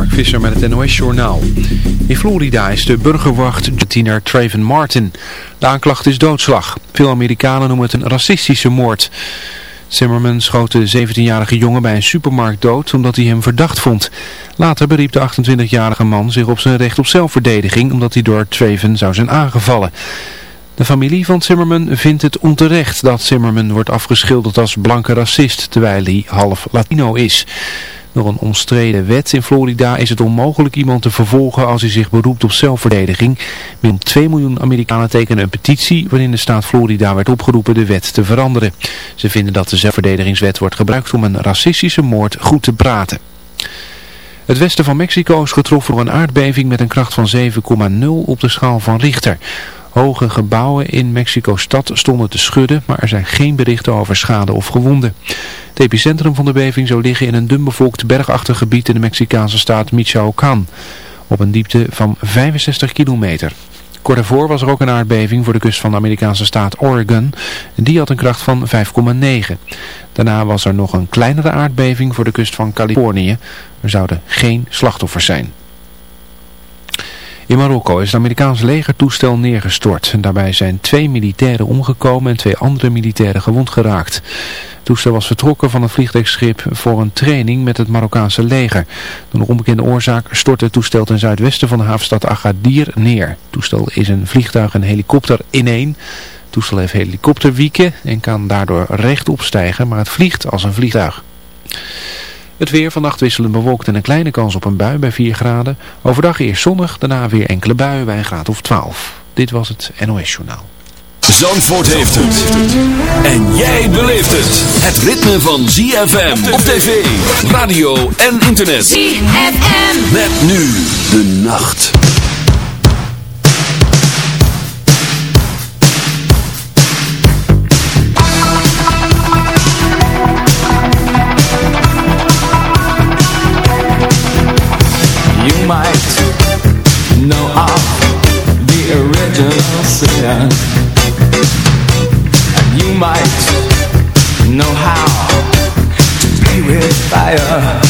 Mark Visser met het NOS Journaal. In Florida is de burgerwacht tiener Traven Martin. De aanklacht is doodslag. Veel Amerikanen noemen het een racistische moord. Zimmerman schoot de 17-jarige jongen bij een supermarkt dood omdat hij hem verdacht vond. Later beriep de 28-jarige man zich op zijn recht op zelfverdediging omdat hij door Traven zou zijn aangevallen. De familie van Zimmerman vindt het onterecht dat Zimmerman wordt afgeschilderd als blanke racist terwijl hij half Latino is. Door een omstreden wet in Florida is het onmogelijk iemand te vervolgen als hij zich beroept op zelfverdediging. Meer dan 2 miljoen Amerikanen tekenen een petitie waarin de staat Florida werd opgeroepen de wet te veranderen. Ze vinden dat de zelfverdedigingswet wordt gebruikt om een racistische moord goed te praten. Het westen van Mexico is getroffen door een aardbeving met een kracht van 7,0 op de schaal van Richter. Hoge gebouwen in Mexico-stad stonden te schudden, maar er zijn geen berichten over schade of gewonden. Het epicentrum van de beving zou liggen in een dunbevolkt bergachtig gebied in de Mexicaanse staat Michoacán, op een diepte van 65 kilometer. Kort daarvoor was er ook een aardbeving voor de kust van de Amerikaanse staat Oregon. Die had een kracht van 5,9. Daarna was er nog een kleinere aardbeving voor de kust van Californië. Er zouden geen slachtoffers zijn. In Marokko is het Amerikaans legertoestel neergestort. Daarbij zijn twee militairen omgekomen en twee andere militairen gewond geraakt. Het toestel was vertrokken van een vliegtuigschip voor een training met het Marokkaanse leger. Door een onbekende oorzaak stortte het toestel ten zuidwesten van de havenstad Agadir neer. Het toestel is een vliegtuig en helikopter in één. Het toestel heeft helikopterwieken en kan daardoor rechtop stijgen, maar het vliegt als een vliegtuig. Het weer vannacht wisselend bewolkt en een kleine kans op een bui bij 4 graden. Overdag eerst zonnig, daarna weer enkele buien bij een graad of 12. Dit was het NOS Journaal. Zandvoort heeft het. En jij beleeft het. Het ritme van ZFM op tv, radio en internet. ZFM. Met nu de nacht. Fire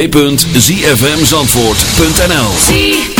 www.zfmzandvoort.nl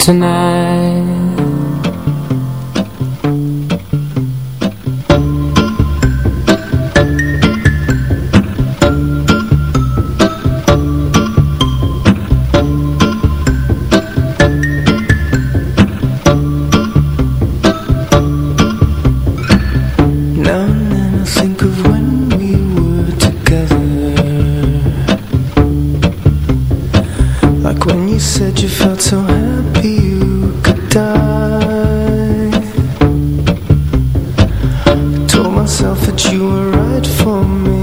tonight myself that you were right for me.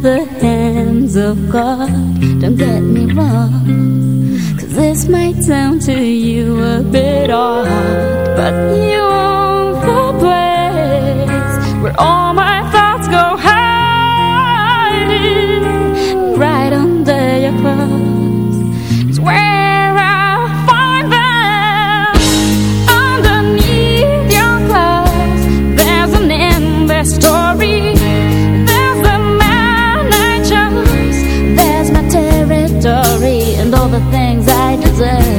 the hands of God. Don't get me wrong, cause this might sound to you a bit odd, but you own the place. We're all quiser.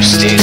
you still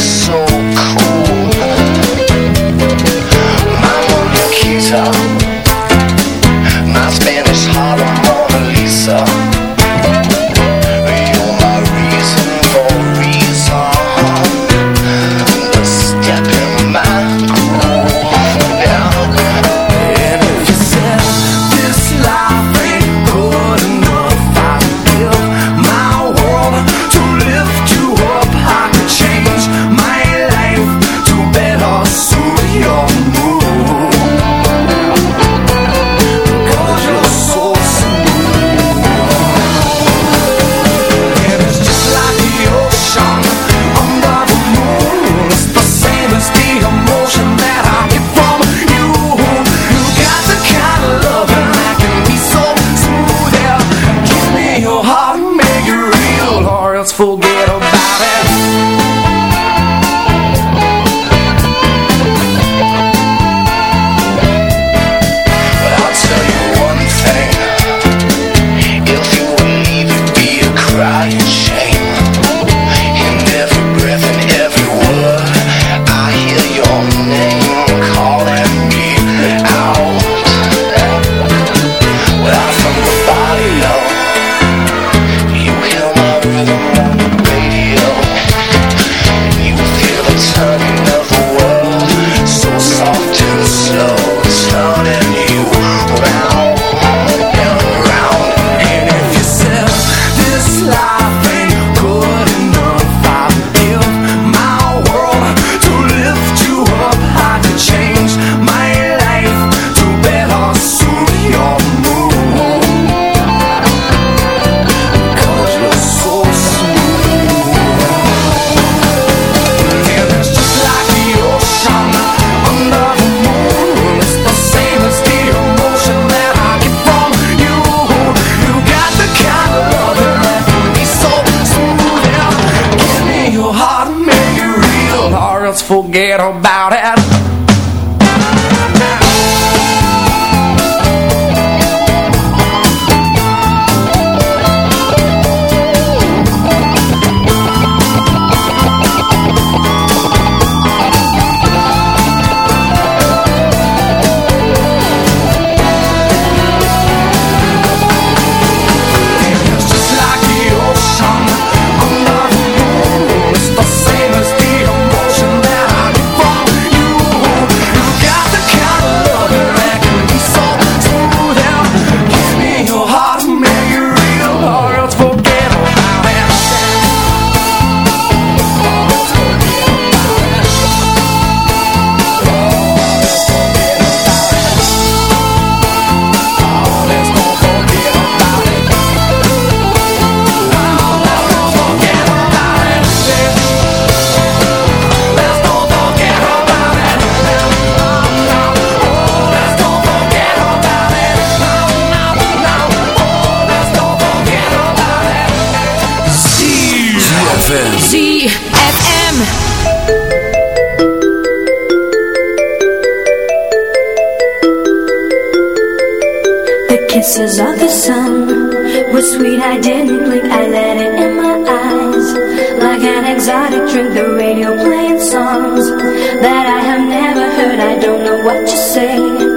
forget about it through the radio playing songs that I have never heard. I don't know what you say.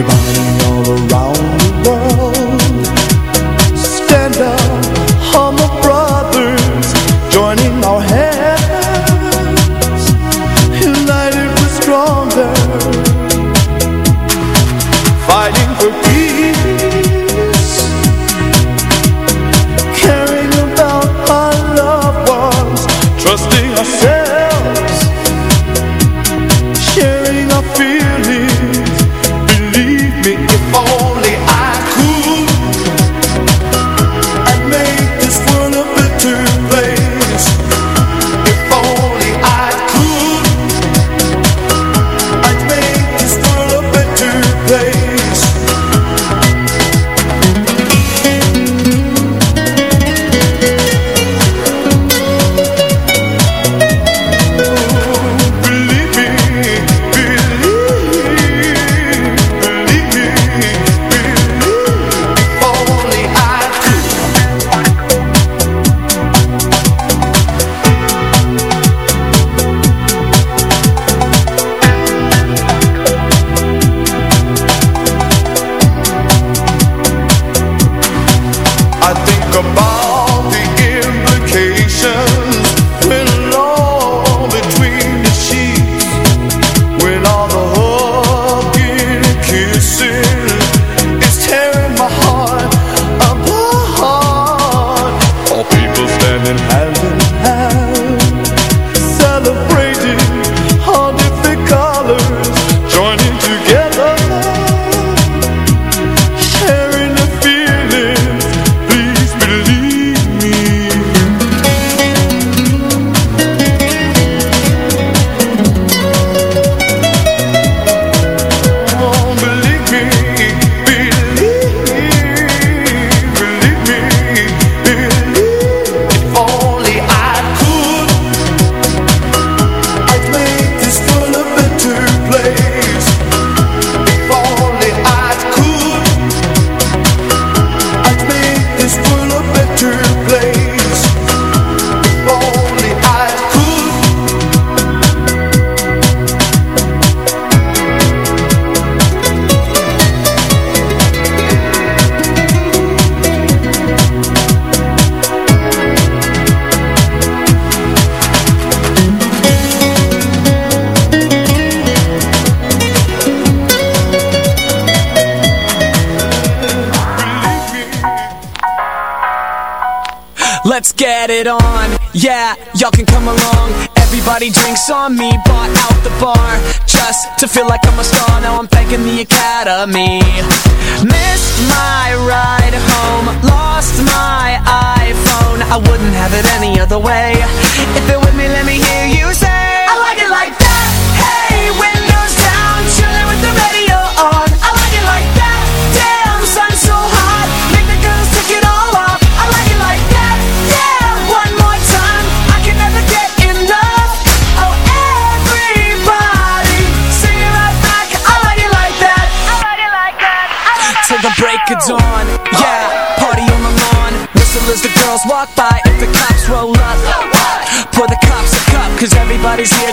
Everybody all around.